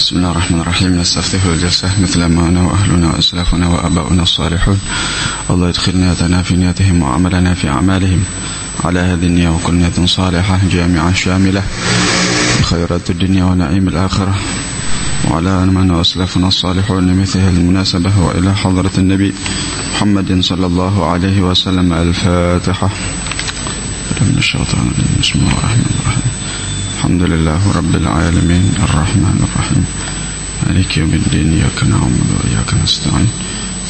بسم الله الرحمن الرحيم نستفتح الجلسة مثل ما أنا وأهلنا وأسلافنا وأباؤنا الصالحون الله يدخل نيتنا في نيتهم وعملنا في أعمالهم على هذه النية وكل نية صالحة جامعة شاملة بخيرات الدنيا ونعيم الآخرة وعلى من وأسلافنا الصالحون هذه المناسبة وإلى حضرة النبي محمد صلى الله عليه وسلم الفاتحة من الشيطان بسم الله الرحمن الرحيم الحمد لله رب العالمين. الرحمن الرحيم. مالك يوم الدين؟ إياك نعبد وإياك نستعين.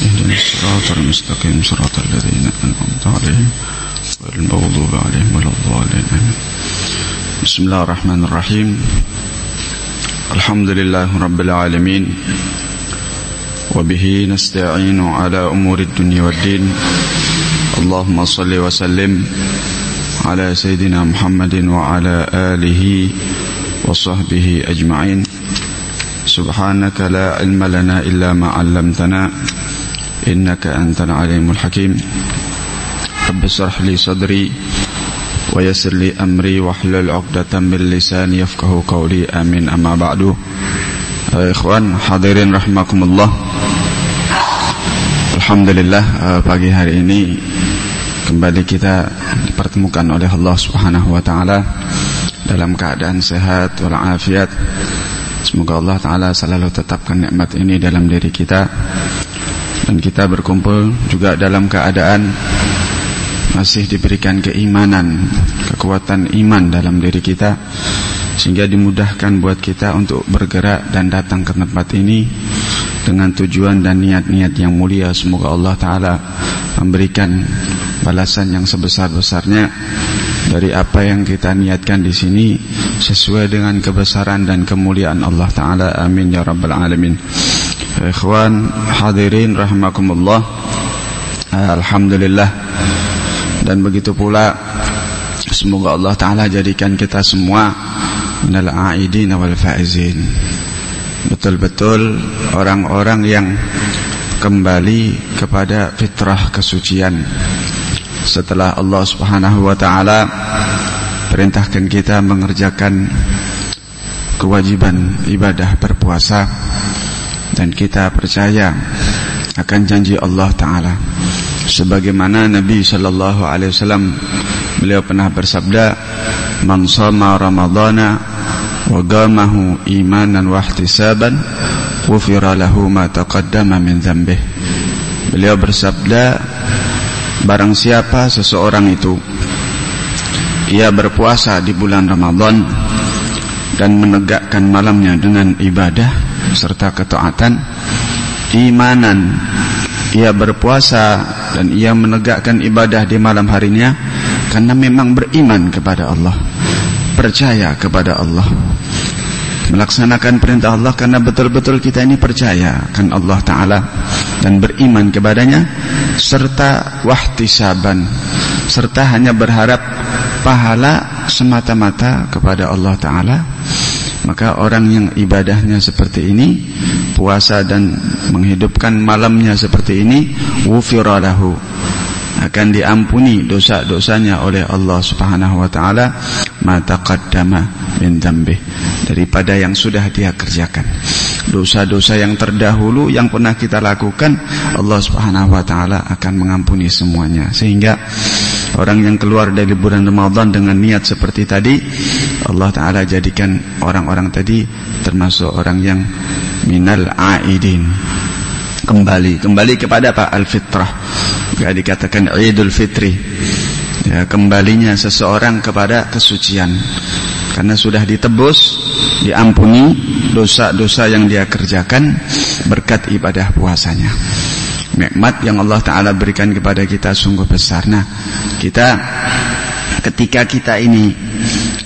اهدنا الصراط المستقيم. صراط الذين أنعمت عليهم غير المغضوب عليهم ولا الضالين. آمين. بسم الله الرحمن الرحيم. الحمد لله رب العالمين. وبه نستعين على أمور الدنيا والدين. اللهم صل وسلم على سيدنا محمد وعلى آله وصحبه أجمعين. سبحانك لا علم لنا إلا ما علمتنا إنك أنت العليم الحكيم. رب اشرح لي صدري ويسر لي أمري واحلل عقدة من لساني يفقه قولي آمين. أما بعد إخوان رحمكم الله. Alhamdulillah pagi hari ini kembali kita dipertemukan oleh Allah Subhanahu wa taala dalam keadaan sehat walafiat. Semoga Allah taala selalu tetapkan nikmat ini dalam diri kita dan kita berkumpul juga dalam keadaan masih diberikan keimanan, kekuatan iman dalam diri kita sehingga dimudahkan buat kita untuk bergerak dan datang ke tempat ini dengan tujuan dan niat-niat yang mulia. Semoga Allah taala memberikan balasan yang sebesar-besarnya dari apa yang kita niatkan di sini sesuai dengan kebesaran dan kemuliaan Allah taala. Amin ya rabbal alamin. Ikhwan hadirin rahimakumullah. Alhamdulillah. Dan begitu pula semoga Allah taala jadikan kita semua minal aidin wal faizin betul-betul orang-orang yang kembali kepada fitrah kesucian. Setelah Allah Subhanahu wa taala perintahkan kita mengerjakan kewajiban ibadah berpuasa dan kita percaya akan janji Allah taala. Sebagaimana Nabi sallallahu alaihi wasallam beliau pernah bersabda man shama ramadhana imanan wa ihtisaban ghufira lahu ma taqaddama min dhanbihi beliau bersabda Barang siapa seseorang itu Ia berpuasa di bulan Ramadan Dan menegakkan malamnya dengan ibadah Serta ketaatan Imanan Ia berpuasa dan ia menegakkan ibadah di malam harinya Karena memang beriman kepada Allah Percaya kepada Allah melaksanakan perintah Allah karena betul-betul kita ini percaya kan Allah Ta'ala dan beriman kepadanya serta wahtisaban serta hanya berharap pahala semata-mata kepada Allah Ta'ala. Maka orang yang ibadahnya seperti ini puasa dan menghidupkan malamnya seperti ini wufiralahu akan diampuni dosa-dosanya oleh Allah Subhanahu wa taala ma taqaddama min dzambi daripada yang sudah dia kerjakan. Dosa-dosa yang terdahulu yang pernah kita lakukan Allah Subhanahu wa taala akan mengampuni semuanya. Sehingga orang yang keluar dari bulan Ramadan dengan niat seperti tadi Allah taala jadikan orang-orang tadi termasuk orang yang minal aidin kembali. Kembali kepada apa al-fitrah. Gak dikatakan Idul Fitri. Ya, Kembalinya seseorang kepada kesucian. Karena sudah ditebus Diampuni dosa-dosa yang dia kerjakan Berkat ibadah puasanya. Nikmat yang Allah Ta'ala berikan kepada kita sungguh besar. Nah kita ketika kita ini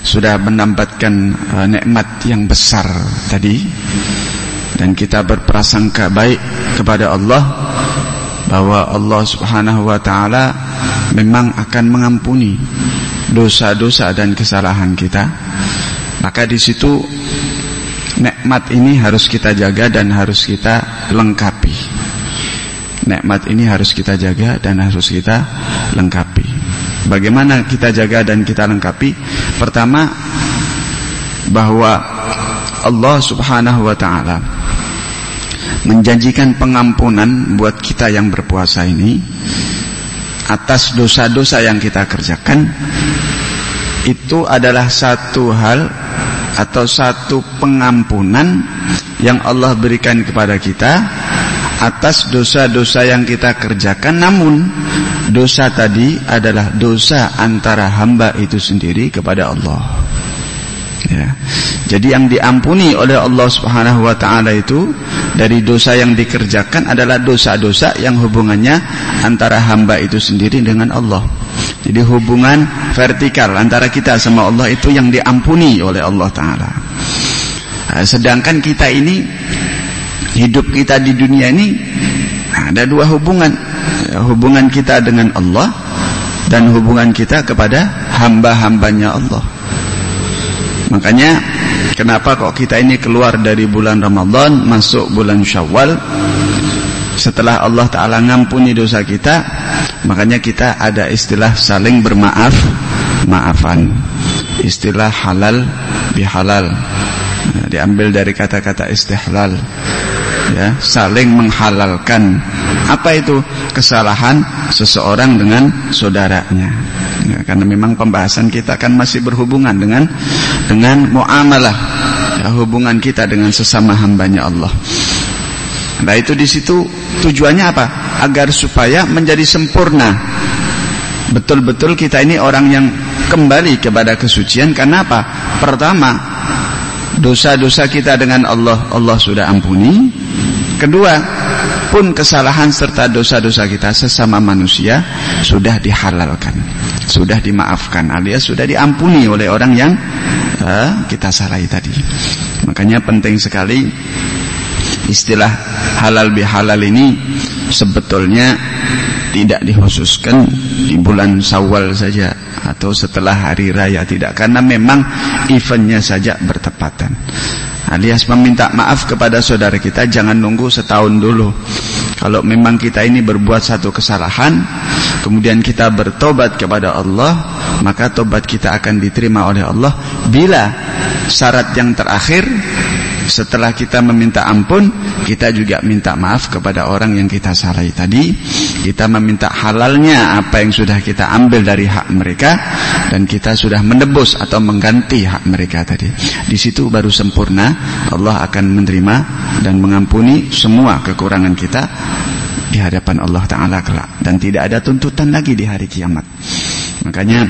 Sudah mendapatkan uh, nikmat yang besar tadi Dan kita berprasangka baik kepada Allah bahwa Allah Subhanahu wa taala memang akan mengampuni dosa-dosa dan kesalahan kita. Maka di situ nikmat ini harus kita jaga dan harus kita lengkapi. Nikmat ini harus kita jaga dan harus kita lengkapi. Bagaimana kita jaga dan kita lengkapi? Pertama bahwa Allah Subhanahu wa taala menjanjikan pengampunan buat kita yang berpuasa ini atas dosa-dosa yang kita kerjakan itu adalah satu hal atau satu pengampunan yang Allah berikan kepada kita atas dosa-dosa yang kita kerjakan namun dosa tadi adalah dosa antara hamba itu sendiri kepada Allah Ya. Jadi yang diampuni oleh Allah Subhanahu wa taala itu dari dosa yang dikerjakan adalah dosa-dosa yang hubungannya antara hamba itu sendiri dengan Allah. Jadi hubungan vertikal antara kita sama Allah itu yang diampuni oleh Allah taala. Nah, sedangkan kita ini hidup kita di dunia ini ada dua hubungan. Hubungan kita dengan Allah dan hubungan kita kepada hamba-hambanya Allah. Makanya kenapa kok kita ini keluar dari bulan Ramadan masuk bulan Syawal? Setelah Allah Ta'ala ngampuni dosa kita makanya kita ada istilah saling bermaaf maafan. Istilah halal bihalal. Nah, diambil dari kata-kata istihlal. Ya saling menghalalkan. Apa itu? Kesalahan seseorang dengan saudaranya ya, karena memang pembahasan kita kan masih berhubungan dengan dengan muamalah ya, hubungan kita dengan sesama hambanya Allah. Nah itu di situ tujuannya apa? Agar supaya menjadi sempurna. Betul-betul kita ini orang yang kembali kepada kesucian karena apa? Pertama dosa-dosa kita dengan Allah Allah sudah ampuni. Kedua pun kesalahan serta dosa-dosa kita sesama manusia sudah dihalalkan, sudah dimaafkan alias sudah diampuni oleh orang yang uh, kita salahi tadi. Makanya penting sekali istilah halal bihalal ini sebetulnya tidak dikhususkan di bulan Syawal saja atau setelah hari raya tidak karena memang eventnya saja bertepatan alias meminta maaf kepada saudara kita jangan nunggu setahun dulu kalau memang kita ini berbuat satu kesalahan kemudian kita bertobat kepada Allah maka tobat kita akan diterima oleh Allah bila syarat yang terakhir setelah kita meminta ampun, kita juga minta maaf kepada orang yang kita salahi tadi. Kita meminta halalnya apa yang sudah kita ambil dari hak mereka dan kita sudah menebus atau mengganti hak mereka tadi. Di situ baru sempurna Allah akan menerima dan mengampuni semua kekurangan kita di hadapan Allah taala kelak dan tidak ada tuntutan lagi di hari kiamat. Makanya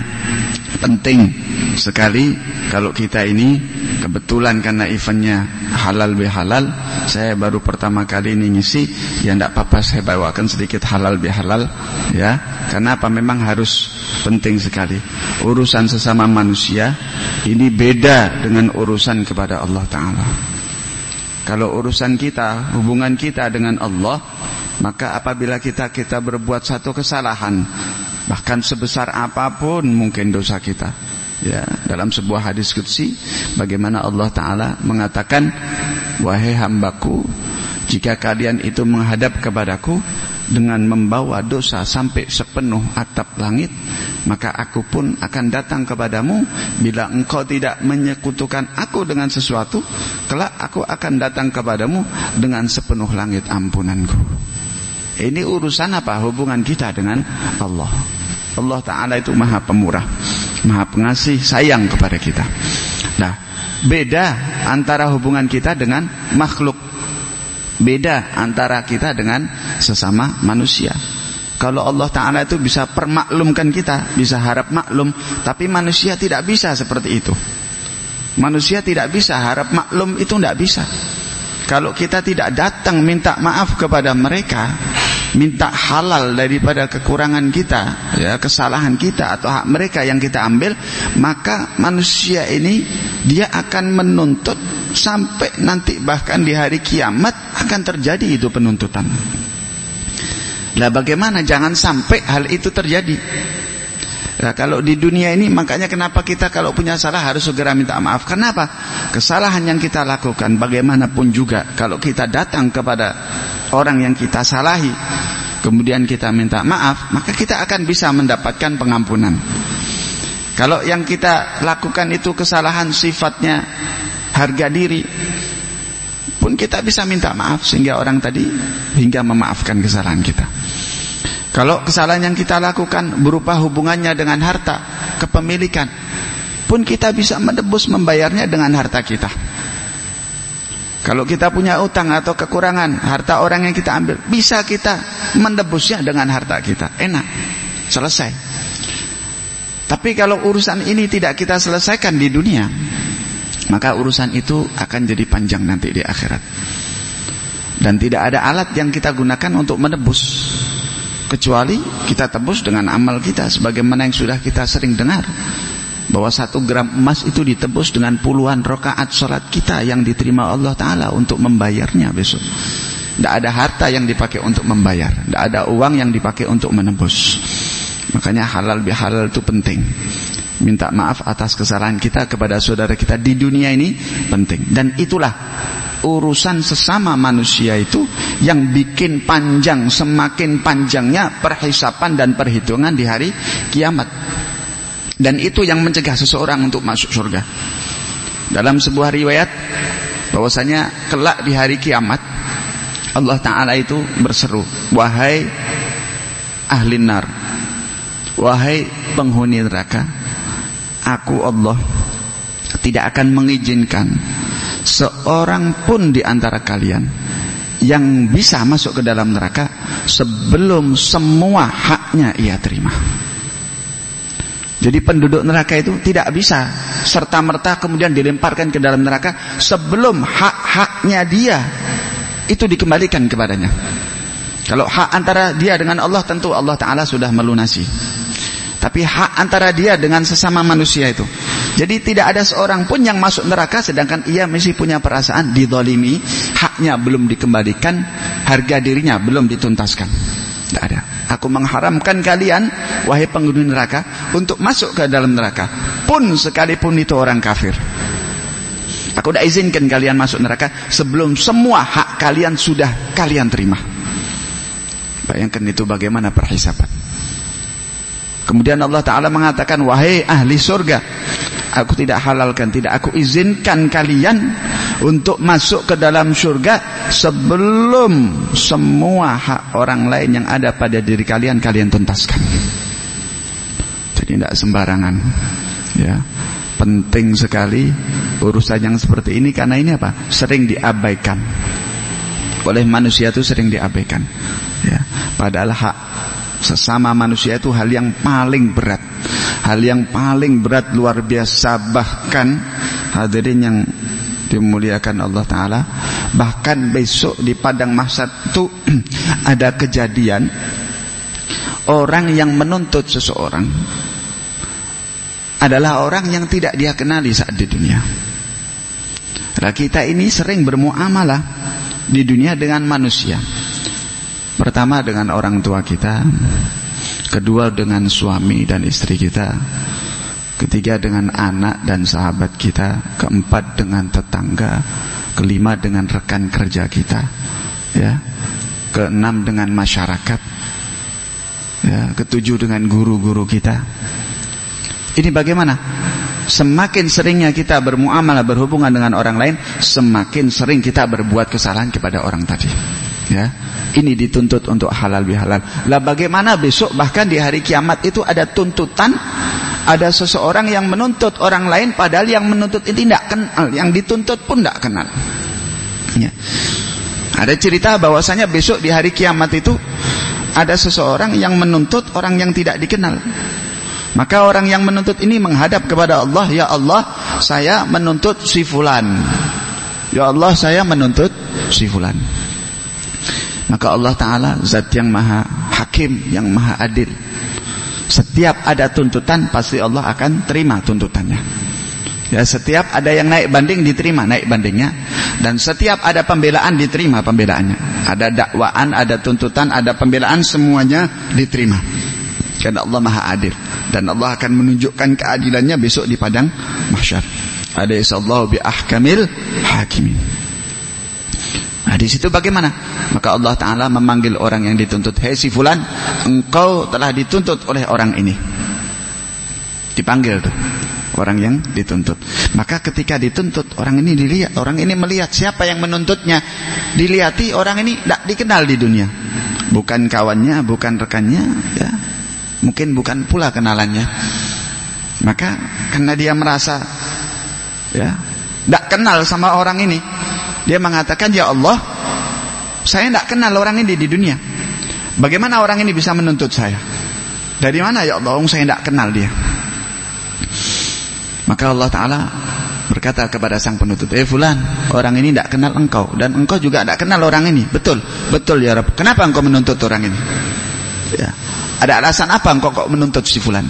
penting sekali kalau kita ini kebetulan karena eventnya halal bihalal saya baru pertama kali ini ngisi ya tidak apa-apa saya bawakan sedikit halal bihalal ya. Karena apa? Memang harus penting sekali. Urusan sesama manusia ini beda dengan urusan kepada Allah Ta'ala. Kalau urusan kita hubungan kita dengan Allah maka apabila kita kita berbuat satu kesalahan bahkan sebesar apa pun mungkin dosa kita. Ya dalam sebuah hadis qudsi bagaimana Allah taala mengatakan wahai hambaku jika kalian itu menghadap kepadaku dengan membawa dosa sampai sepenuh atap langit maka aku pun akan datang kepadamu. Bila engkau tidak menyekutukan aku dengan sesuatu kelak aku akan datang kepadamu dengan sepenuh langit ampunanku. Ini urusan apa hubungan kita dengan Allah. Allah Ta'ala itu maha pemurah, maha pengasih, sayang kepada kita. Nah, beda antara hubungan kita dengan makhluk. Beda antara kita dengan sesama manusia. Kalau Allah Ta'ala itu bisa permaklumkan kita, bisa harap maklum, tapi manusia tidak bisa seperti itu. Manusia tidak bisa harap maklum itu tidak bisa. Kalau kita tidak datang minta maaf kepada mereka, minta halal daripada kekurangan kita, ya, kesalahan kita atau hak mereka yang kita ambil, maka manusia ini dia akan menuntut sampai nanti bahkan di hari kiamat akan terjadi itu penuntutan. Lah bagaimana jangan sampai hal itu terjadi? Nah, kalau di dunia ini makanya kenapa kita kalau punya salah harus segera minta maaf. Kenapa? Kesalahan yang kita lakukan bagaimanapun juga kalau kita datang kepada orang yang kita salahi kemudian kita minta maaf, maka kita akan bisa mendapatkan pengampunan. Kalau yang kita lakukan itu kesalahan sifatnya harga diri pun kita bisa minta maaf sehingga orang tadi hingga memaafkan kesalahan kita. Kalau kesalahan yang kita lakukan berupa hubungannya dengan harta, kepemilikan, pun kita bisa menebus membayarnya dengan harta kita. Kalau kita punya utang atau kekurangan harta orang yang kita ambil, bisa kita menebusnya dengan harta kita. Enak. Selesai. Tapi kalau urusan ini tidak kita selesaikan di dunia, maka urusan itu akan jadi panjang nanti di akhirat. Dan tidak ada alat yang kita gunakan untuk menebus kecuali kita tebus dengan amal kita sebagaimana yang sudah kita sering dengar bahwa satu gram emas itu ditebus dengan puluhan rakaat sholat kita yang diterima Allah Ta'ala untuk membayarnya besok. Tidak ada harta yang dipakai untuk membayar. Tidak ada uang yang dipakai untuk menebus. Makanya halal bihalal itu penting. Minta maaf atas kesalahan kita kepada saudara kita di dunia ini penting. Dan itulah urusan sesama manusia itu yang bikin panjang semakin panjangnya perhisapan dan perhitungan di hari kiamat. Dan itu yang mencegah seseorang untuk masuk surga. Dalam sebuah riwayat bahwasanya kelak di hari kiamat Allah taala itu berseru, "Wahai ahli nar, wahai penghuni neraka, aku Allah tidak akan mengizinkan seorang pun di antara kalian yang bisa masuk ke dalam neraka sebelum semua haknya ia terima. Jadi penduduk neraka itu tidak bisa serta-merta kemudian dilemparkan ke dalam neraka sebelum hak-haknya dia itu dikembalikan kepadanya. Kalau hak antara dia dengan Allah tentu Allah Ta'ala sudah melunasi. Tapi hak antara dia dengan sesama manusia itu. Jadi tidak ada seorang pun yang masuk neraka sedangkan ia masih punya perasaan didolimi, haknya belum dikembalikan, harga dirinya belum dituntaskan. Aku mengharamkan kalian, wahai penghuni neraka, untuk masuk ke dalam neraka. Pun sekalipun itu orang kafir. Aku tidak izinkan kalian masuk neraka sebelum semua hak kalian sudah kalian terima. Bayangkan itu bagaimana perhisapan. Kemudian Allah Ta'ala mengatakan, Wahai ahli surga, aku tidak halalkan, tidak aku izinkan kalian untuk masuk ke dalam surga sebelum semua hak orang lain yang ada pada diri kalian, kalian tuntaskan. Jadi tidak sembarangan. Ya, penting sekali urusan yang seperti ini karena ini apa? Sering diabaikan. Oleh manusia itu sering diabaikan. Ya, padahal hak sesama manusia itu hal yang paling berat hal yang paling berat luar biasa bahkan hadirin yang dimuliakan Allah Ta'ala. Bahkan besok di padang mahsyar itu ada kejadian. Orang yang menuntut seseorang adalah orang yang tidak dia kenali saat di dunia. Nah, kita ini sering bermuamalah di dunia dengan manusia. Pertama dengan orang tua kita Kedua dengan suami dan istri kita Ketiga dengan anak dan sahabat kita Keempat dengan tetangga Kelima dengan rekan kerja kita ya Keenam dengan masyarakat ya Ketujuh dengan guru-guru kita Ini bagaimana? Semakin seringnya kita bermuamalah berhubungan dengan orang lain Semakin sering kita berbuat kesalahan kepada orang tadi Ya ini dituntut untuk halal bihalal. Lah bagaimana besok bahkan di hari kiamat itu ada tuntutan ada seseorang yang menuntut orang lain padahal yang menuntut ini tidak kenal, yang dituntut pun tidak kenal. Ya. Ada cerita bahwasanya besok di hari kiamat itu ada seseorang yang menuntut orang yang tidak dikenal. Maka orang yang menuntut ini menghadap kepada Allah, ya Allah, saya menuntut si fulan. Ya Allah, saya menuntut si fulan. Maka Allah Ta'ala zat yang maha hakim, yang maha adil. Setiap ada tuntutan, pasti Allah akan terima tuntutannya. Ya, setiap ada yang naik banding, diterima naik bandingnya. Dan setiap ada pembelaan, diterima pembelaannya. Ada dakwaan, ada tuntutan, ada pembelaan, semuanya diterima. Karena Allah maha adil. Dan Allah akan menunjukkan keadilannya besok di padang mahsyar. Ada bi ahkamil hakimin. Nah di situ bagaimana? Maka Allah Taala memanggil orang yang dituntut, "Hei si fulan, engkau telah dituntut oleh orang ini." Dipanggil tuh. orang yang dituntut. Maka ketika dituntut, orang ini dilihat, orang ini melihat siapa yang menuntutnya. Dilihati orang ini tidak dikenal di dunia. Bukan kawannya, bukan rekannya, ya. Mungkin bukan pula kenalannya. Maka karena dia merasa ya, tidak kenal sama orang ini, dia mengatakan, "Ya Allah, saya tidak kenal orang ini di dunia. Bagaimana orang ini bisa menuntut saya? Dari mana ya Allah? Saya tidak kenal dia." Maka Allah Ta'ala berkata kepada sang penuntut, Eh fulan, orang ini tidak kenal engkau. Dan engkau juga tidak kenal orang ini. Betul, betul ya Rabb. Kenapa engkau menuntut orang ini? Ya. Ada alasan apa engkau kok menuntut si fulan?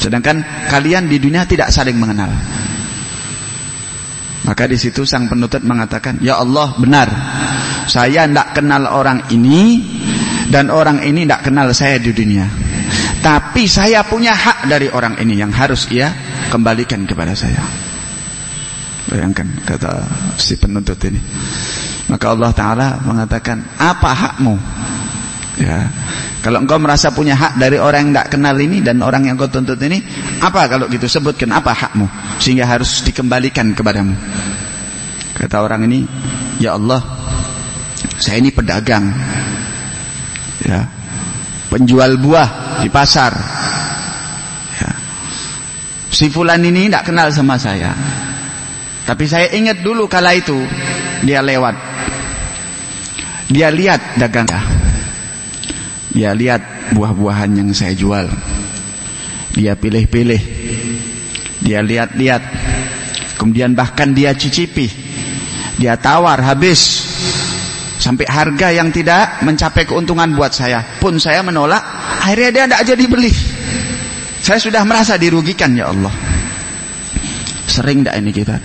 Sedangkan kalian di dunia tidak saling mengenal. Maka di situ sang penuntut mengatakan, Ya Allah benar, saya tidak kenal orang ini dan orang ini tidak kenal saya di dunia. Tapi saya punya hak dari orang ini yang harus ia kembalikan kepada saya. Bayangkan kata si penuntut ini. Maka Allah Ta'ala mengatakan, apa hakmu? Ya. Kalau engkau merasa punya hak dari orang yang tidak kenal ini dan orang yang kau tuntut ini, apa kalau gitu sebutkan apa hakmu sehingga harus dikembalikan kepadamu. Kata orang ini, ya Allah, saya ini pedagang, ya, penjual buah di pasar. Si fulan ini tidak kenal sama saya. Tapi saya ingat dulu kala itu dia lewat. Dia lihat dagang. Dia lihat buah-buahan yang saya jual. Dia pilih-pilih. Dia lihat-lihat. Kemudian bahkan dia cicipi. Dia tawar habis. Sampai harga yang tidak mencapai keuntungan buat saya. Pun saya menolak. Akhirnya dia tidak jadi beli. Saya sudah merasa dirugikan ya Allah. Sering tidak ini kita?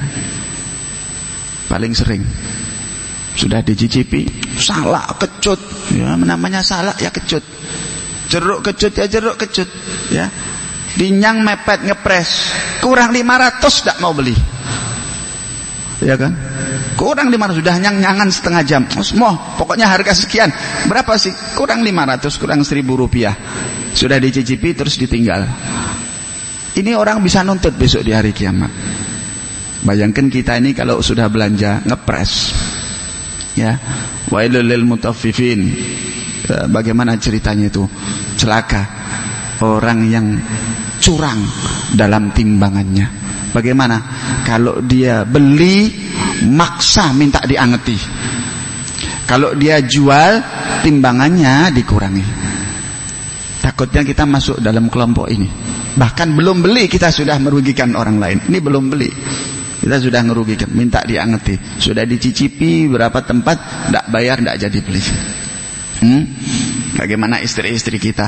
Paling sering. Sudah dicicipi, salah kecut. Ya, namanya salah ya kecut. Jeruk kecut ya jeruk kecut, ya. Dinyang mepet ngepres, kurang 500 tidak mau beli. Ya kan? Kurang 500 sudah nyang-nyangan setengah jam. Semua pokoknya harga sekian. Berapa sih? Kurang 500, kurang 1000 rupiah. Sudah dicicipi terus ditinggal. Ini orang bisa nuntut besok di hari kiamat. Bayangkan kita ini kalau sudah belanja ngepres. Ya. Wailul lil mutaffifin. Ya, bagaimana ceritanya itu? Celaka orang yang curang dalam timbangannya. Bagaimana kalau dia beli maksa minta diangeti. Kalau dia jual timbangannya dikurangi. Takutnya kita masuk dalam kelompok ini. Bahkan belum beli kita sudah merugikan orang lain. Ini belum beli. Kita sudah merugikan, minta diangeti. Sudah dicicipi berapa tempat, tidak bayar, tidak jadi beli. Hmm? Bagaimana istri-istri kita?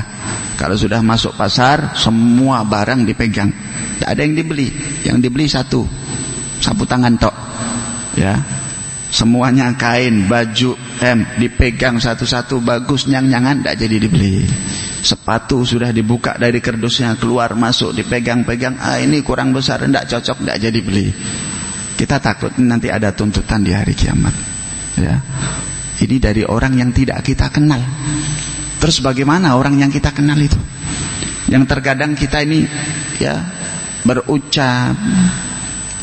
Kalau sudah masuk pasar, semua barang dipegang. Tidak ada yang dibeli. Yang dibeli satu. Sapu tangan tok. Ya. Semuanya kain, baju, em dipegang satu-satu bagus nyang-nyangan tidak jadi dibeli. Sepatu sudah dibuka dari kerdusnya keluar masuk dipegang-pegang ah ini kurang besar tidak cocok tidak jadi beli. Kita takut nanti ada tuntutan di hari kiamat. Ya. Ini dari orang yang tidak kita kenal. Terus bagaimana orang yang kita kenal itu? Yang terkadang kita ini ya berucap,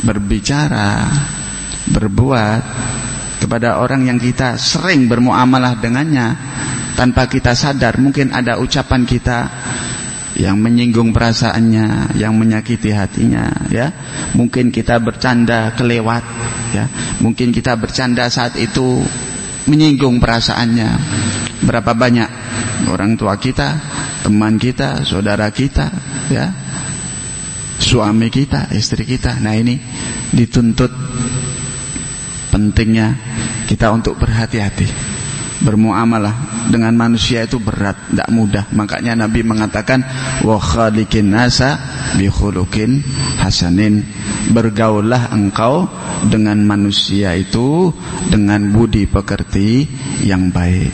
berbicara, berbuat kepada orang yang kita sering bermuamalah dengannya tanpa kita sadar mungkin ada ucapan kita yang menyinggung perasaannya, yang menyakiti hatinya, ya. Mungkin kita bercanda kelewat, ya. Mungkin kita bercanda saat itu menyinggung perasaannya. Berapa banyak orang tua kita, teman kita, saudara kita, ya. Suami kita, istri kita. Nah, ini dituntut pentingnya kita untuk berhati-hati bermuamalah dengan manusia itu berat, tidak mudah. Makanya Nabi mengatakan wa khaliqin nasa bi khuluqin hasanin. Bergaullah engkau dengan manusia itu dengan budi pekerti yang baik.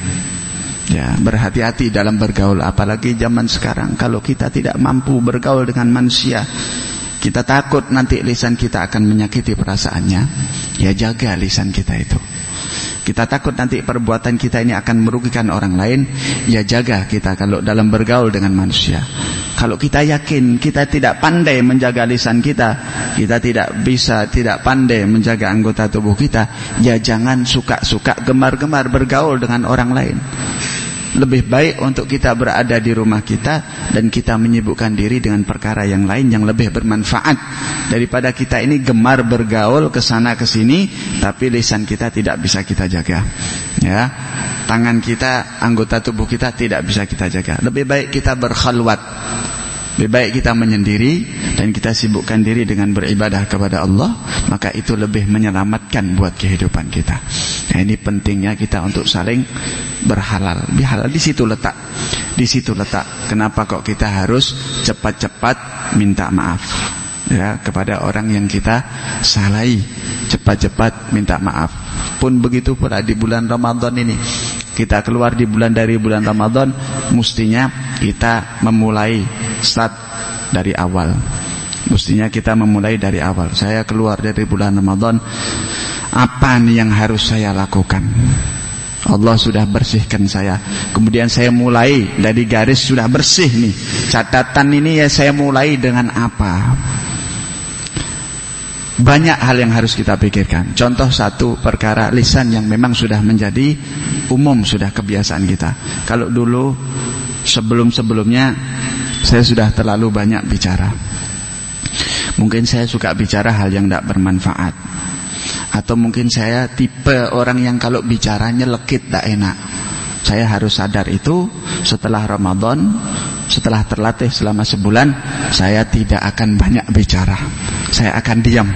Ya, berhati-hati dalam bergaul apalagi zaman sekarang kalau kita tidak mampu bergaul dengan manusia kita takut nanti lisan kita akan menyakiti perasaannya ya jaga lisan kita itu kita takut nanti perbuatan kita ini akan merugikan orang lain, ya jaga kita kalau dalam bergaul dengan manusia. Kalau kita yakin kita tidak pandai menjaga lisan kita, kita tidak bisa tidak pandai menjaga anggota tubuh kita, ya jangan suka-suka gemar-gemar bergaul dengan orang lain. Lebih baik untuk kita berada di rumah kita dan kita menyibukkan diri dengan perkara yang lain yang lebih bermanfaat daripada kita ini gemar bergaul ke sana ke sini tapi lisan kita tidak bisa kita jaga. Ya. Tangan kita, anggota tubuh kita tidak bisa kita jaga. Lebih baik kita berkhalwat lebih baik kita menyendiri dan kita sibukkan diri dengan beribadah kepada Allah, maka itu lebih menyelamatkan buat kehidupan kita. Nah, ini pentingnya kita untuk saling berhalal. Bihalal di situ letak. Di situ letak. Kenapa kok kita harus cepat-cepat minta maaf ya kepada orang yang kita salahi. Cepat-cepat minta maaf. Pun begitu pula di bulan Ramadan ini kita keluar di bulan dari bulan Ramadan mestinya kita memulai start dari awal. Mestinya kita memulai dari awal. Saya keluar dari bulan Ramadan apa nih yang harus saya lakukan? Allah sudah bersihkan saya. Kemudian saya mulai dari garis sudah bersih nih. Catatan ini ya saya mulai dengan apa banyak hal yang harus kita pikirkan. Contoh satu perkara lisan yang memang sudah menjadi umum, sudah kebiasaan kita. Kalau dulu sebelum-sebelumnya saya sudah terlalu banyak bicara. Mungkin saya suka bicara hal yang tidak bermanfaat. Atau mungkin saya tipe orang yang kalau bicaranya lekit tidak enak. Saya harus sadar itu setelah Ramadan, setelah terlatih selama sebulan, saya tidak akan banyak bicara. Saya akan diam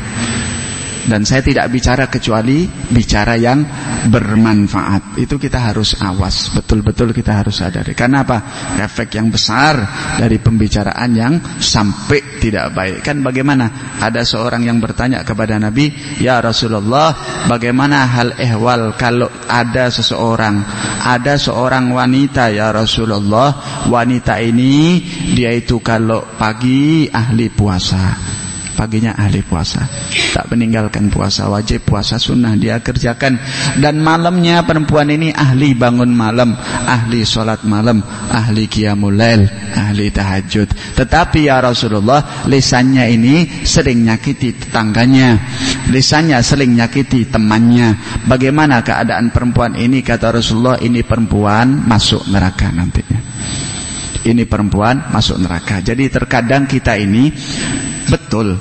dan saya tidak bicara kecuali bicara yang bermanfaat. Itu kita harus awas, betul-betul kita harus sadari. Karena apa? Efek yang besar dari pembicaraan yang sampai tidak baik. Kan bagaimana? Ada seorang yang bertanya kepada Nabi, "Ya Rasulullah, bagaimana hal ehwal kalau ada seseorang, ada seorang wanita ya Rasulullah, wanita ini dia itu kalau pagi ahli puasa." Paginya ahli puasa. Tak meninggalkan puasa wajib puasa sunnah dia kerjakan. Dan malamnya perempuan ini ahli bangun malam ahli sholat malam ahli qiyamul lail ahli tahajud. Tetapi ya Rasulullah lisannya ini sering nyakiti tetangganya. Lisannya sering nyakiti temannya. Bagaimana keadaan perempuan ini? Kata Rasulullah ini perempuan masuk neraka nantinya. Ini perempuan masuk neraka. Jadi terkadang kita ini betul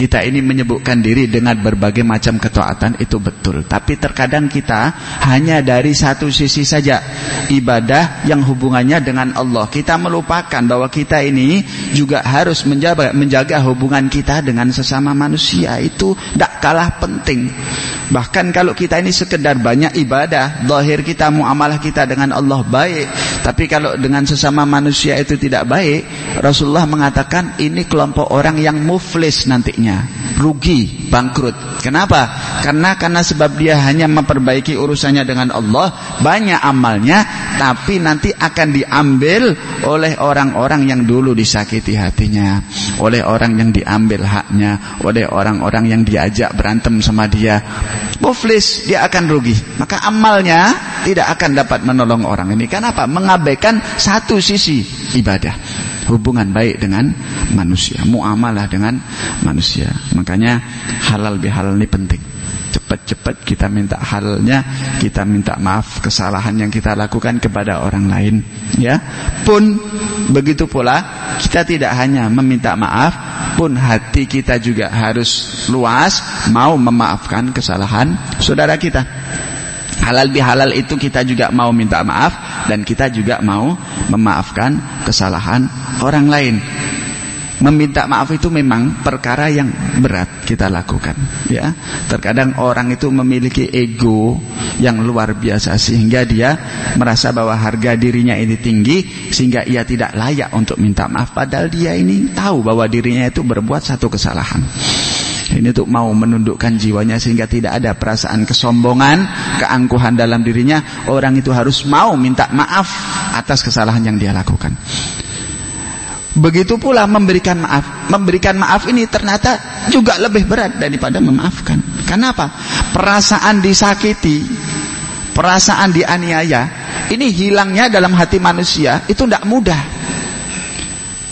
kita ini menyebutkan diri dengan berbagai macam ketaatan itu betul. Tapi terkadang kita hanya dari satu sisi saja ibadah yang hubungannya dengan Allah. Kita melupakan bahwa kita ini juga harus menjaga, menjaga hubungan kita dengan sesama manusia. Itu tidak kalah penting. Bahkan kalau kita ini sekedar banyak ibadah, zahir kita, muamalah kita dengan Allah baik. Tapi kalau dengan sesama manusia itu tidak baik, Rasulullah mengatakan ini kelompok orang yang muflis nantinya rugi, bangkrut. Kenapa? Karena karena sebab dia hanya memperbaiki urusannya dengan Allah, banyak amalnya, tapi nanti akan diambil oleh orang-orang yang dulu disakiti hatinya, oleh orang yang diambil haknya, oleh orang-orang yang diajak berantem sama dia. Muflis, dia akan rugi. Maka amalnya tidak akan dapat menolong orang ini. Kenapa? Mengabaikan satu sisi ibadah hubungan baik dengan manusia, muamalah dengan manusia. Makanya halal bihalal ini penting. Cepat-cepat kita minta halalnya, kita minta maaf kesalahan yang kita lakukan kepada orang lain, ya. Pun begitu pula kita tidak hanya meminta maaf, pun hati kita juga harus luas mau memaafkan kesalahan saudara kita halal bihalal itu kita juga mau minta maaf dan kita juga mau memaafkan kesalahan orang lain. Meminta maaf itu memang perkara yang berat kita lakukan, ya. Terkadang orang itu memiliki ego yang luar biasa sehingga dia merasa bahwa harga dirinya ini tinggi sehingga ia tidak layak untuk minta maaf padahal dia ini tahu bahwa dirinya itu berbuat satu kesalahan. Ini untuk mau menundukkan jiwanya sehingga tidak ada perasaan kesombongan, keangkuhan dalam dirinya. Orang itu harus mau minta maaf atas kesalahan yang dia lakukan. Begitu pula memberikan maaf. Memberikan maaf ini ternyata juga lebih berat daripada memaafkan. Kenapa? Perasaan disakiti, perasaan dianiaya, ini hilangnya dalam hati manusia itu tidak mudah.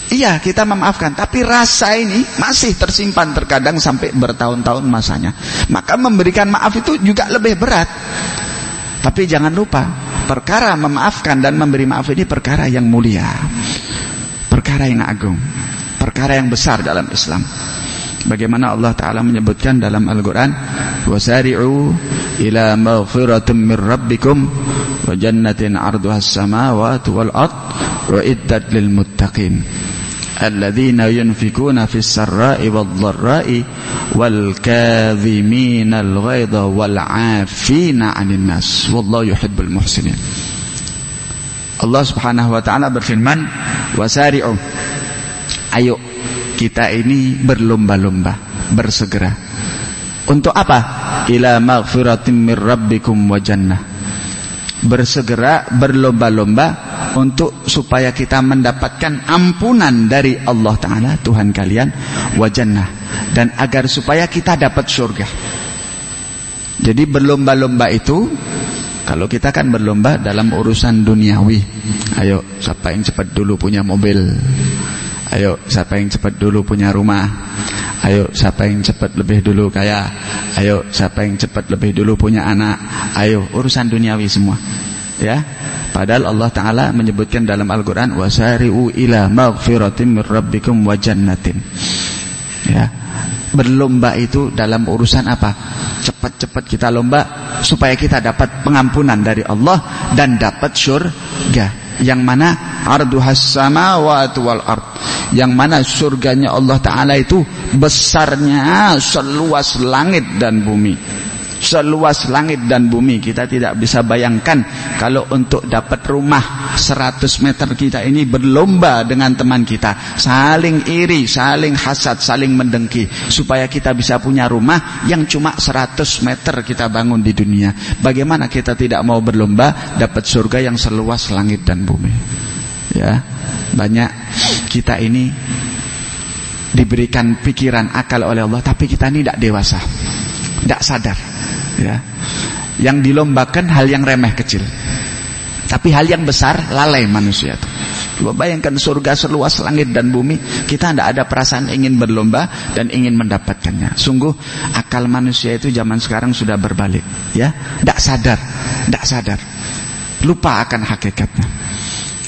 Iya kita memaafkan. Tapi rasa ini masih tersimpan terkadang sampai bertahun-tahun masanya. Maka memberikan maaf itu juga lebih berat. Tapi jangan lupa Perkara memaafkan dan memberi maaf ini perkara yang mulia. Perkara yang agung. Perkara yang besar dalam Islam. Bagaimana Allah Ta'ala menyebutkan dalam Al-Quran Wasari'u ila maghfiratum min rabbikum Wa jannatin arduhas samawatu wal ard Wa iddat lil muttaqin alladzina yunfikuna fis sarra'i wal dharra'i wal kadhimina al ghaidha wal 'afina 'anil nas wallahu yuhibbul muhsinin Allah Subhanahu wa taala berfirman wasari'u. Ayo kita ini berlomba-lomba bersegera. Untuk apa? Ila maghfiratin mir rabbikum wa jannah. Bersegera berlomba-lomba untuk supaya kita mendapatkan ampunan dari Allah Ta'ala Tuhan kalian wajannah dan agar supaya kita dapat surga. Jadi berlomba-lomba itu kalau kita kan berlomba dalam urusan duniawi. Ayo siapa yang cepat dulu punya mobil? Ayo siapa yang cepat dulu punya rumah? Ayo siapa yang cepat lebih dulu kaya? Ayo siapa yang cepat lebih dulu punya anak? Ayo urusan duniawi semua ya. Padahal Allah taala menyebutkan dalam Al-Qur'an wasari'u ila maghfiratin mir rabbikum wa jannatin. Ya. Berlomba itu dalam urusan apa? Cepat-cepat kita lomba supaya kita dapat pengampunan dari Allah dan dapat surga. Yang mana arduhas samawati wal ard. Yang mana surganya Allah taala itu besarnya seluas langit dan bumi seluas langit dan bumi. Kita tidak bisa bayangkan kalau untuk dapat rumah 100 meter kita ini berlomba dengan teman kita. Saling iri, saling hasad, saling mendengki. Supaya kita bisa punya rumah yang cuma 100 meter kita bangun di dunia. Bagaimana kita tidak mau berlomba dapat surga yang seluas langit dan bumi? Ya banyak kita ini diberikan pikiran akal oleh Allah tapi kita ini tidak dewasa tidak sadar ya. Yang dilombakan hal yang remeh kecil. Tapi hal yang besar lalai manusia itu. Coba bayangkan surga seluas langit dan bumi Kita tidak ada perasaan ingin berlomba Dan ingin mendapatkannya. Sungguh akal manusia itu zaman sekarang sudah berbalik ya. Tidak sadar Tidak sadar. Lupa akan hakikatnya.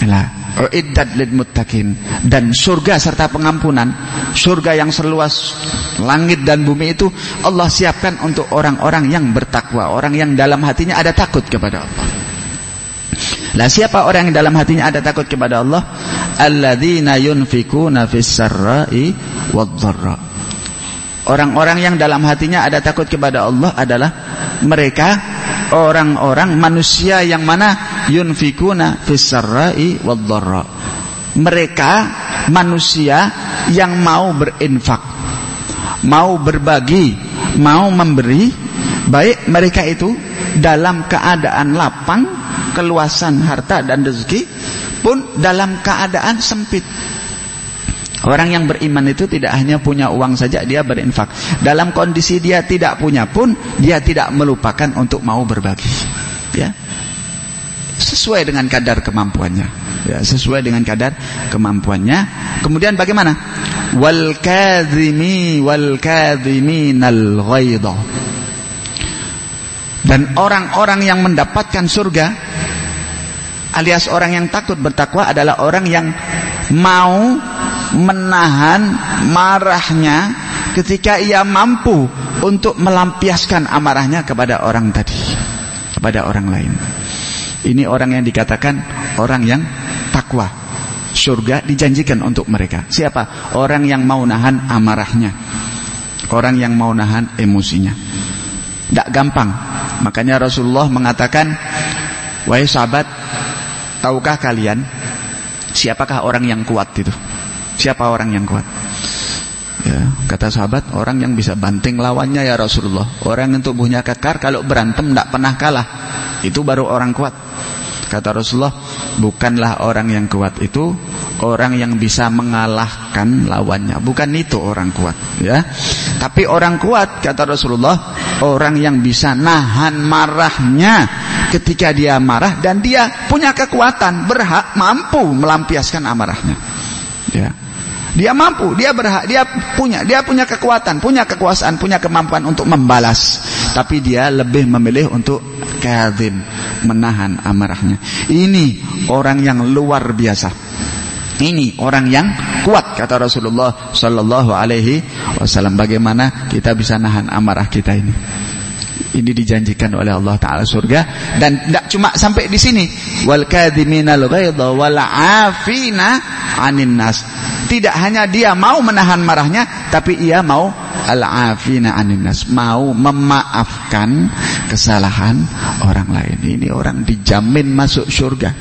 Lah uiddat lil muttaqin. Dan surga serta pengampunan surga yang seluas langit dan bumi itu Allah siapkan untuk orang-orang yang bertakwa. Orang yang dalam hatinya ada takut kepada Allah. Lah siapa orang yang dalam hatinya ada takut kepada Allah? Alladzina yunfikuna fis sarra'i wadh-dharra orang-orang yang dalam hatinya ada takut kepada Allah adalah mereka orang-orang manusia yang mana yunfikuna fis-sarra'i wadh-dharra. Mereka manusia yang mau berinfak, mau berbagi, mau memberi, baik mereka itu dalam keadaan lapang, keluasan harta dan rezeki pun dalam keadaan sempit. Orang yang beriman itu tidak hanya punya uang saja dia berinfak. Dalam kondisi dia tidak punya pun dia tidak melupakan untuk mau berbagi. Ya. Sesuai dengan kadar kemampuannya. Ya, sesuai dengan kadar kemampuannya. Kemudian bagaimana? Wal kadhimi wal kadhiminal ghaidha. Dan orang-orang yang mendapatkan surga alias orang yang takut bertakwa adalah orang yang mau menahan marahnya ketika ia mampu untuk melampiaskan amarahnya kepada orang tadi kepada orang lain ini orang yang dikatakan orang yang takwa surga dijanjikan untuk mereka siapa orang yang mau nahan amarahnya orang yang mau nahan emosinya tidak gampang makanya Rasulullah mengatakan wahai sahabat tahukah kalian siapakah orang yang kuat itu Siapa orang yang kuat? Ya, kata sahabat, orang yang bisa banting lawannya ya Rasulullah. Orang yang tubuhnya kekar kalau berantem tidak pernah kalah. Itu baru orang kuat. Kata Rasulullah, bukanlah orang yang kuat itu orang yang bisa mengalahkan lawannya. Bukan itu orang kuat, ya. Tapi orang kuat kata Rasulullah, orang yang bisa nahan marahnya ketika dia marah dan dia punya kekuatan, berhak mampu melampiaskan amarahnya. Ya. Dia mampu, dia berhak, dia punya, dia punya kekuatan, punya kekuasaan, punya kemampuan untuk membalas. Tapi dia lebih memilih untuk kadhim, menahan amarahnya. Ini orang yang luar biasa. Ini orang yang kuat kata Rasulullah sallallahu alaihi wasallam. Bagaimana kita bisa nahan amarah kita ini? Ini dijanjikan oleh Allah Taala surga dan tidak cuma sampai di sini. Wal kadhiminal ghaidha afina. Tidak hanya dia mau menahan marahnya, tapi ia mau al-afina 'anin nas, mau memaafkan kesalahan orang lain. Ini orang dijamin masuk surga.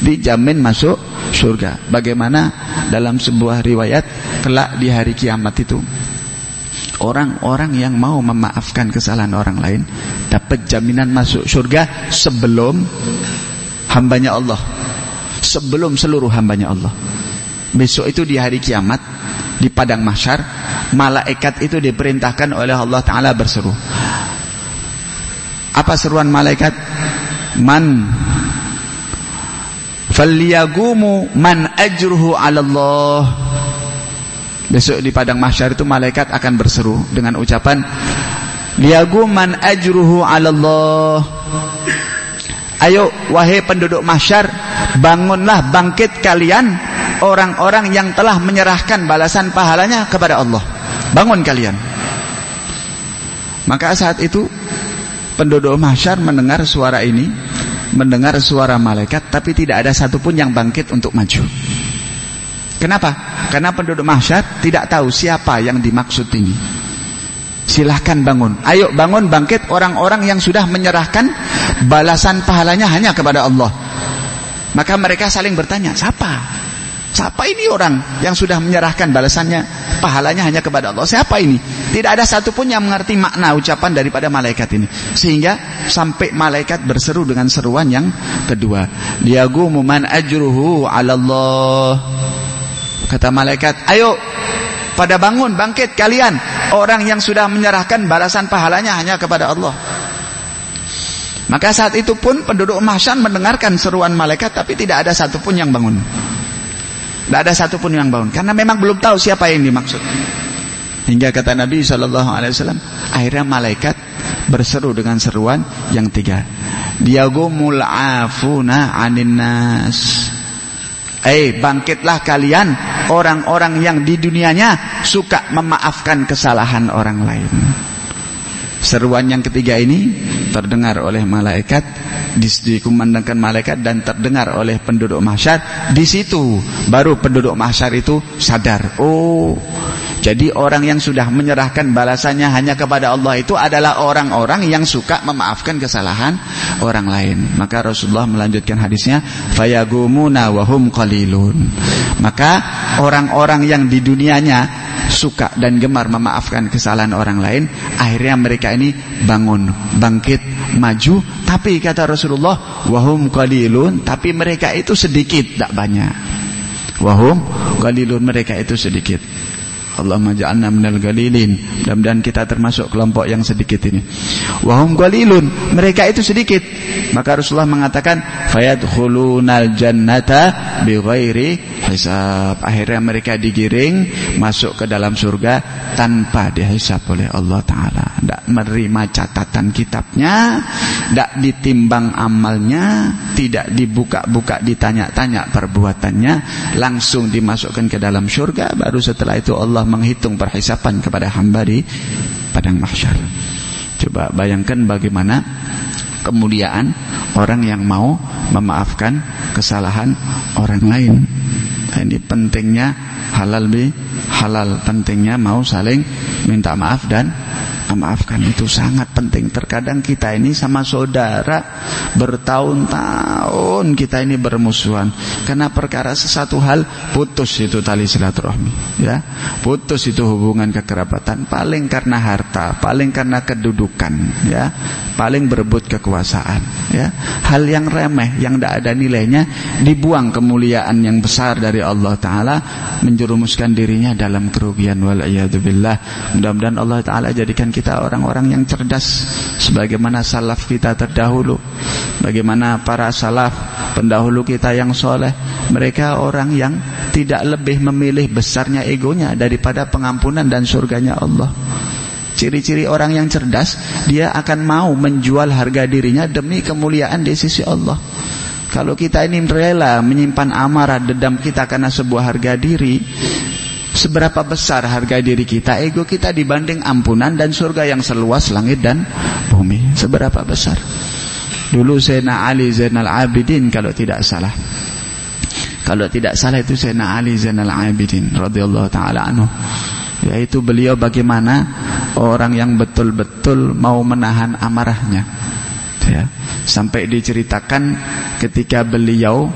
Dijamin masuk surga. Bagaimana dalam sebuah riwayat kelak di hari kiamat itu Orang-orang yang mau memaafkan kesalahan orang lain dapat jaminan masuk surga sebelum hambanya Allah. Sebelum seluruh hambanya Allah. Besok itu di hari kiamat di padang mahsyar, malaikat itu diperintahkan oleh Allah taala berseru. Apa seruan malaikat? Man falyagumu man ajruhu 'ala Allah Besok di padang mahsyar itu malaikat akan berseru dengan ucapan Liyaguman ajruhu 'ala Allah. Ayo wahai penduduk mahsyar, bangunlah bangkit kalian orang-orang yang telah menyerahkan balasan pahalanya kepada Allah. Bangun kalian. Maka saat itu penduduk mahsyar mendengar suara ini, mendengar suara malaikat tapi tidak ada satupun yang bangkit untuk maju. Kenapa? Karena penduduk mahsyar tidak tahu siapa yang dimaksud ini. Silahkan bangun. Ayo bangun bangkit orang-orang yang sudah menyerahkan balasan pahalanya hanya kepada Allah. Maka mereka saling bertanya, siapa? Siapa ini orang yang sudah menyerahkan balasannya pahalanya hanya kepada Allah? Siapa ini? Tidak ada satupun yang mengerti makna ucapan daripada malaikat ini. Sehingga sampai malaikat berseru dengan seruan yang kedua. Liyagumu man ajruhu 'ala Allah. Kata malaikat, ayo pada bangun, bangkit kalian. Orang yang sudah menyerahkan balasan pahalanya hanya kepada Allah. Maka saat itu pun penduduk mahsyar mendengarkan seruan malaikat tapi tidak ada satupun yang bangun. Tidak ada satupun yang bangun karena memang belum tahu siapa yang dimaksud. Hingga kata Nabi sallallahu alaihi wasallam, akhirnya malaikat berseru dengan seruan yang tiga. Diagumul afuna 'anin nas. Eh bangkitlah kalian orang-orang yang di dunianya suka memaafkan kesalahan orang lain. Seruan yang ketiga ini terdengar oleh malaikat, dikumandangkan malaikat dan terdengar oleh penduduk mahsyar. Di situ baru penduduk mahsyar itu sadar. Oh, jadi orang yang sudah menyerahkan balasannya hanya kepada Allah itu adalah orang-orang yang suka memaafkan kesalahan orang lain. Maka Rasulullah melanjutkan hadisnya, fayagumuna wahum qalilun. Maka orang-orang yang di dunianya suka dan gemar memaafkan kesalahan orang lain, akhirnya mereka ini bangun, bangkit, maju, tapi kata Rasulullah, wahum qalilun, tapi mereka itu sedikit, tak banyak. Wahum qalilun mereka itu sedikit. Allahumma ja'alna minal galilin. Mudah-mudahan kita termasuk kelompok yang sedikit ini. Wahum galilun. Mereka itu sedikit. Maka Rasulullah mengatakan fayadkhulunal jannata bighairi hisab. Akhirnya mereka digiring masuk ke dalam surga tanpa dihisab oleh Allah taala. Menerima catatan kitabnya, tidak ditimbang amalnya, tidak dibuka-buka ditanya-tanya perbuatannya, langsung dimasukkan ke dalam surga baru setelah itu Allah menghitung perhisapan kepada hamba di padang mahsyar. Coba bayangkan bagaimana kemuliaan orang yang mau memaafkan kesalahan orang lain. Nah, ini pentingnya halal bi halal pentingnya mau saling minta maaf dan memaafkan itu sangat penting. Terkadang kita ini sama saudara bertahun-tahun kita ini bermusuhan karena perkara sesuatu hal putus itu tali silaturahmi, ya. Putus itu hubungan kekerabatan paling karena harta, paling karena kedudukan, ya. Paling berebut kekuasaan. Ya. Hal yang remeh yang tidak ada nilainya dibuang kemuliaan yang besar dari Allah taala menjerumuskan dirinya dalam kerugian. Wal billah. Mudah-mudahan Allah taala jadikan kita orang-orang yang cerdas sebagaimana salaf kita terdahulu bagaimana para salaf pendahulu kita yang soleh. Mereka orang yang tidak lebih memilih besarnya egonya daripada pengampunan dan surganya Allah Ciri-ciri orang yang cerdas, dia akan mau menjual harga dirinya demi kemuliaan di sisi Allah. Kalau kita ini rela menyimpan amarah dendam kita karena sebuah harga diri, seberapa besar harga diri kita, ego kita dibanding ampunan dan surga yang seluas langit dan bumi, seberapa besar. Dulu Sayyidina Ali Zainal Abidin kalau tidak salah. Kalau tidak salah itu Sayyidina Ali Zainal Abidin radhiyallahu taala anhu yaitu beliau bagaimana orang yang betul-betul mau menahan amarahnya. Ya. Sampai diceritakan ketika beliau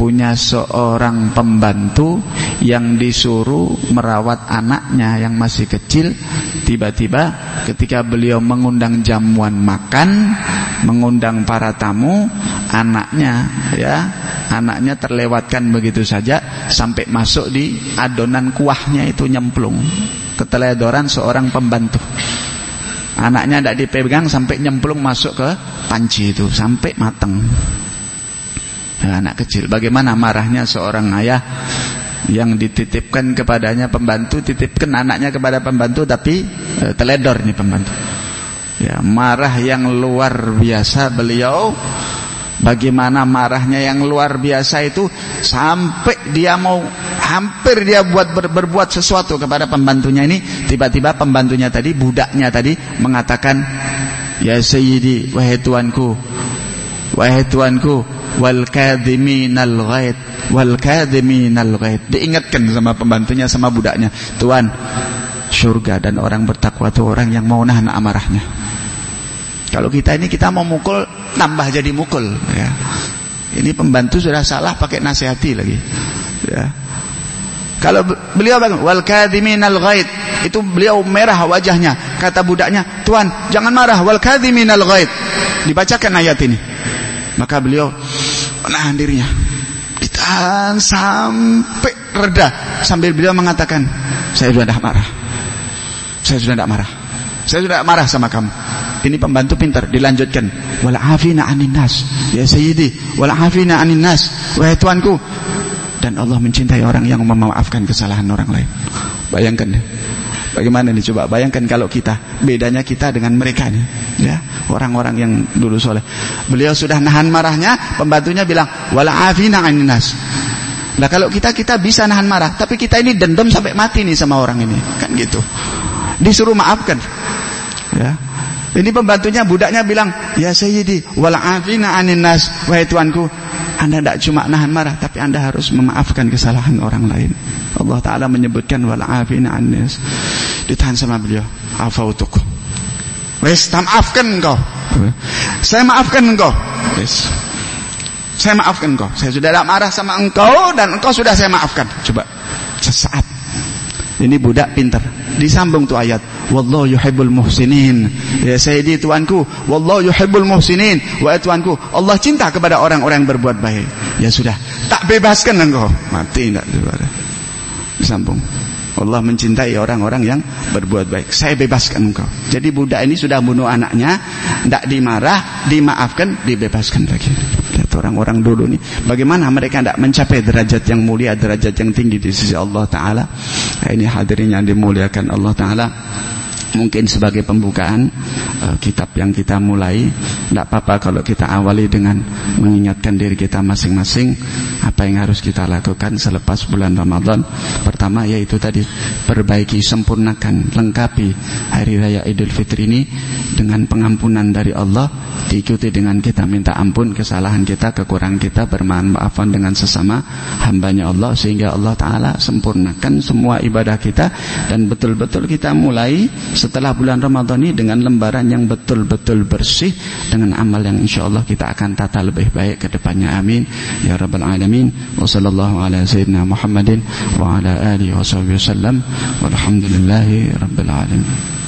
punya seorang pembantu yang disuruh merawat anaknya yang masih kecil tiba-tiba ketika beliau mengundang jamuan makan mengundang para tamu anaknya ya anaknya terlewatkan begitu saja sampai masuk di adonan kuahnya itu nyemplung. Keteledoran seorang pembantu. Anaknya tidak dipegang sampai nyemplung masuk ke panci itu sampai mateng. Ya, anak kecil bagaimana marahnya seorang ayah yang dititipkan kepadanya pembantu titipkan anaknya kepada pembantu tapi e, teledor nih pembantu. Ya marah yang luar biasa beliau Bagaimana marahnya yang luar biasa itu sampai dia mau hampir dia buat ber, berbuat sesuatu kepada pembantunya ini tiba-tiba pembantunya tadi budaknya tadi mengatakan ya sayyidi wahai tuanku wahai tuanku wal kadhiminal ghaid wal kadhiminal ghaid diingatkan sama pembantunya sama budaknya tuan surga dan orang bertakwa itu orang yang mau nahan amarahnya kalau kita ini kita mau mukul tambah jadi mukul ya. Ini pembantu sudah salah pakai nasihati lagi. Ya. Kalau beliau bilang wal kadhiminal ghaid itu beliau merah wajahnya. Kata budaknya tuan jangan marah. Wal kadhiminal ghaid. Dibacakan ayat ini. Maka beliau menahan dirinya. Ditahan sampai reda. Sambil beliau mengatakan saya sudah tidak marah. Saya sudah tidak marah. Saya sudah marah sama kamu ini pembantu pintar dilanjutkan. Wal afina anin nas. Ya sayyidi wal afina anin nas. Wahai tuanku. Dan Allah mencintai orang yang memaafkan kesalahan orang lain. Bayangkan ya. Bagaimana nih? Coba bayangkan kalau kita bedanya kita dengan mereka nih. Ya orang-orang yang dulu soleh. Beliau sudah nahan marahnya pembantunya bilang wala afina anin nas. Nah kalau kita kita bisa nahan marah tapi kita ini dendam sampai mati nih sama orang ini. Kan gitu. Disuruh maafkan. Ya ini pembantunya budaknya bilang, "Ya Sayyidi, wal afina 'anin nas." Wahai tuanku, Anda tidak cuma nahan marah, tapi Anda harus memaafkan kesalahan orang lain. Allah taala menyebutkan wal afina 'anin nas. Ditahan sama beliau, "Afautuk." Wes, maafkan engkau. Saya maafkan engkau. Wes. Saya maafkan engkau. Saya sudah tidak marah sama engkau dan engkau sudah saya maafkan. Coba sesaat. Ini budak pintar. Disambung tuh ayat wallahu yuhibbul muhsinin ya sayyidi tuanku wallahu yuhibbul muhsinin wa tuanku Allah cinta kepada orang-orang berbuat baik ya sudah tak bebaskan engkau mati enggak disambung Allah mencintai orang-orang yang berbuat baik. Saya bebaskan engkau. Jadi budak ini sudah bunuh anaknya, tidak dimarah, dimaafkan, dibebaskan lagi. Orang-orang dulu ini, bagaimana mereka tidak mencapai derajat yang mulia, derajat yang tinggi di sisi Allah Taala. Ini hadirin yang dimuliakan Allah Taala. Mungkin sebagai pembukaan uh, kitab yang kita mulai tidak apa-apa kalau kita awali dengan mengingatkan diri kita masing-masing apa yang harus kita lakukan selepas bulan Ramadan. Pertama yaitu tadi perbaiki sempurnakan lengkapi hari raya Idul Fitri ini dengan pengampunan dari Allah diikuti dengan kita minta ampun kesalahan kita kekurangan kita bermaafan maafan dengan sesama hambanya Allah sehingga Allah Ta'ala sempurnakan semua ibadah kita dan betul-betul kita mulai setelah bulan Ramadan ini dengan lembaran yang betul-betul bersih dengan amal yang insya Allah kita akan tata lebih baik ke depannya. Amin. Ya rabbal alamin. Wa sallallahu ala sayyidina Muhammadin wa ala alihi wasallam walhamdulillahi rabbil alamin